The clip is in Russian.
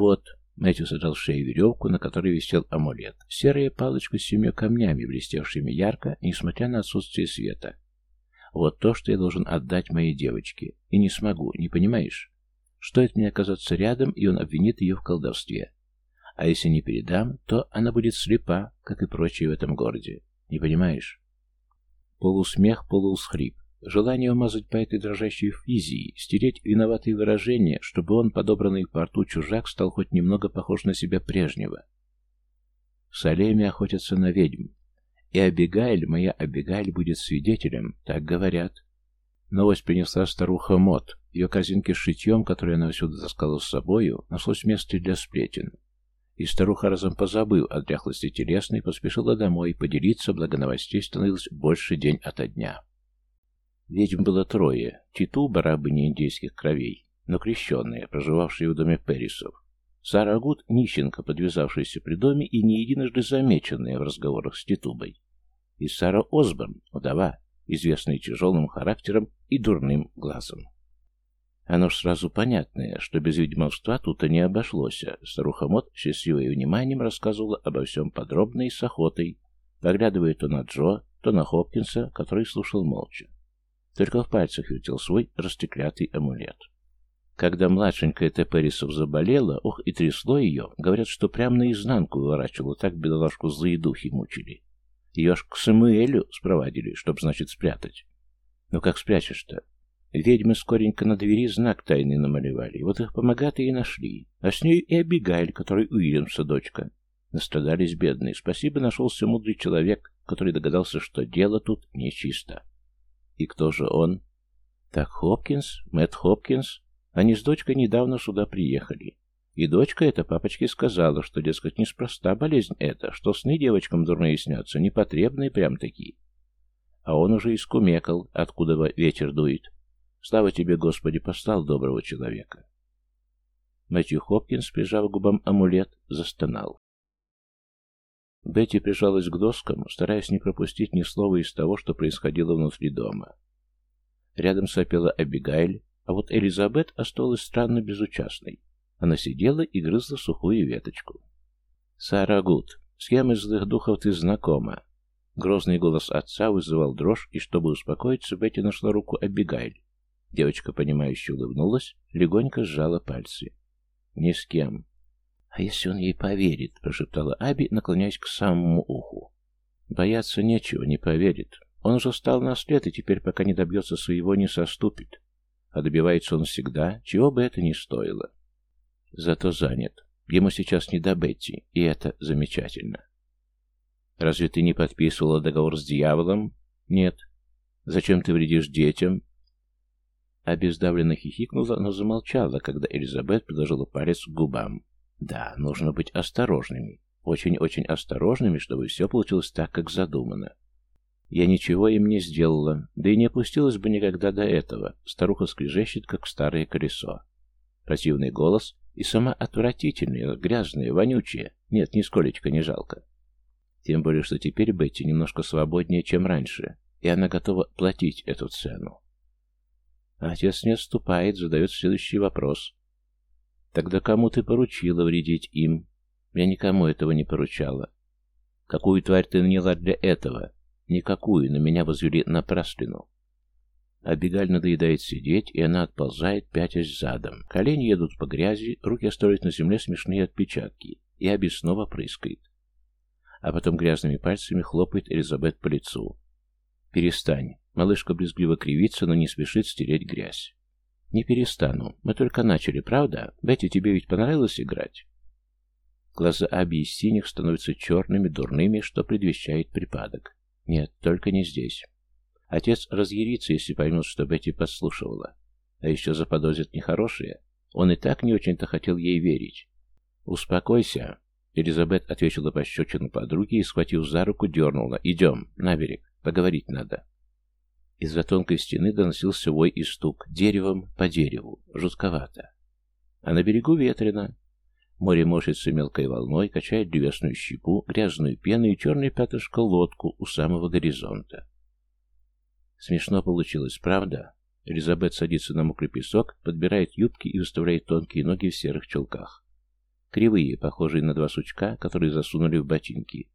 Вот, Мэтью содрал шею веревку, на которой висел амулет. Серая палочка с семью камнями, блестевшими ярко, несмотря на отсутствие света. Вот то, что я должен отдать моей девочке. И не смогу, не понимаешь? Стоит мне оказаться рядом, и он обвинит ее в колдовстве. А если не передам, то она будет слепа, как и прочие в этом городе. Не понимаешь? Полусмех, полусхрип. Желание умазать по этой дрожащей физии, стереть виноватые выражения, чтобы он, подобранный по рту чужак, стал хоть немного похож на себя прежнего. В Салеме охотятся на ведьм. И Абигайль, моя Абигайль, будет свидетелем, так говорят. Новость принесла старуха Мот. Ее корзинки с шитьем, которые она всюду таскала с собою, нашлось место для сплетен. И старуха, разом позабыв о дряхлости телесной, поспешила домой, поделиться, благо новостей становилось больше день ото дня. Ведьм было трое. Титу, барабыни индейских кровей, но крещенные, проживавшие в доме Перрисов. Сара Агут, нищенка, подвязавшаяся при доме и не единожды замеченная в разговорах с Титубой. И Сара Осборн, вдова, известная тяжелым характером и дурным глазом. Оно ж сразу понятное, что без ведьмовства тут-то не обошлось. А старуха Мот, счастливой вниманием, рассказывала обо всем подробно и с охотой, поглядывая то на Джо, то на Хопкинса, который слушал молча. Только в пальцах вертел свой растеклятый амулет. Когда младшенькая Теперисов заболела, ох и трясло ее, говорят, что прямо наизнанку выворачивало, так бедолагку злые духи мучили. Ее аж к Самуэлю спровадили, чтоб, значит, спрятать. Ну как спрячешь-то? Ведьмы скоренько на двери знак тайный намалевали, вот их помогаты и нашли. А с ней и Абигайль, который Уильямса дочка. Настрадались бедные. Спасибо, нашелся мудрый человек, который догадался, что дело тут нечисто. И кто же он? Так, Хопкинс, Мэтт Хопкинс. Они с дочкой недавно сюда приехали. И дочка эта папочке сказала, что, дескать, неспроста болезнь эта, что сны девочкам дурные снятся, непотребные прям такие. А он уже искумекал, откуда ветер дует. Слава тебе, Господи, послал доброго человека. Мэтью Хопкинс, прижав губам амулет, застонал. Бетти прижалась к доскам, стараясь не пропустить ни слова из того, что происходило внутри дома. Рядом сопела Абигайль, а вот Элизабет осталась странно безучастной. Она сидела и грызла сухую веточку. «Сара Гуд, с кем из злых духов ты знакома?» Грозный голос отца вызывал дрожь, и чтобы успокоиться, Бетти нашла руку Абигайль. Девочка, понимающе улыбнулась, легонько сжала пальцы. «Ни с кем. «А если он ей поверит?» — прошептала Аби, наклоняясь к самому уху. «Бояться нечего, не поверит. Он уже стал на след, и теперь, пока не добьется своего, не соступит. А добивается он всегда, чего бы это ни стоило. Зато занят. Ему сейчас не до Бетти, и это замечательно. Разве ты не подписывала договор с дьяволом? Нет. Зачем ты вредишь детям? Обездавленно хихикнула, но замолчала, когда Элизабет приложила палец к губам. Да, нужно быть осторожными. Очень-очень осторожными, чтобы все получилось так, как задумано. Я ничего им не сделала, да и не опустилась бы никогда до этого. Старуха скрежещет, как старое колесо. Противный голос и сама отвратительная, грязная, вонючая. Нет, нисколечко не жалко. Тем более, что теперь Бетти немножко свободнее, чем раньше, и она готова платить эту цену. Отец не отступает, задает следующий вопрос. Тогда кому ты поручила вредить им? Я никому этого не поручала. Какую тварь ты наняла для этого? Никакую, на меня возвели напраслину. Абигаль надоедает сидеть, и она отползает, пятясь задом. Колени едут по грязи, руки оставляют на земле смешные отпечатки, и Аби снова прыскает. А потом грязными пальцами хлопает Элизабет по лицу. «Перестань». Малышка брезгливо кривится, но не спешит стереть грязь. «Не перестану. Мы только начали, правда? Бетти, тебе ведь понравилось играть?» Глаза Аби из синих становятся черными, дурными, что предвещает припадок. «Нет, только не здесь. Отец разъярится, если поймет, что Бетти подслушивала. А еще заподозрит нехорошее. Он и так не очень-то хотел ей верить. «Успокойся!» Элизабет ответила пощечину подруге и, схватив за руку, дернула. «Идем, на берег. Поговорить надо». Из-за тонкой стены доносился вой и стук. Деревом по дереву. Жутковато. А на берегу ветрено. Море мошится мелкой волной, качает древесную щепу, грязную пену и черный пятышко лодку у самого горизонта. Смешно получилось, правда? Элизабет садится на мокрый песок, подбирает юбки и выставляет тонкие ноги в серых чулках. кривые, похожие на два сучка, которые засунули в ботинки.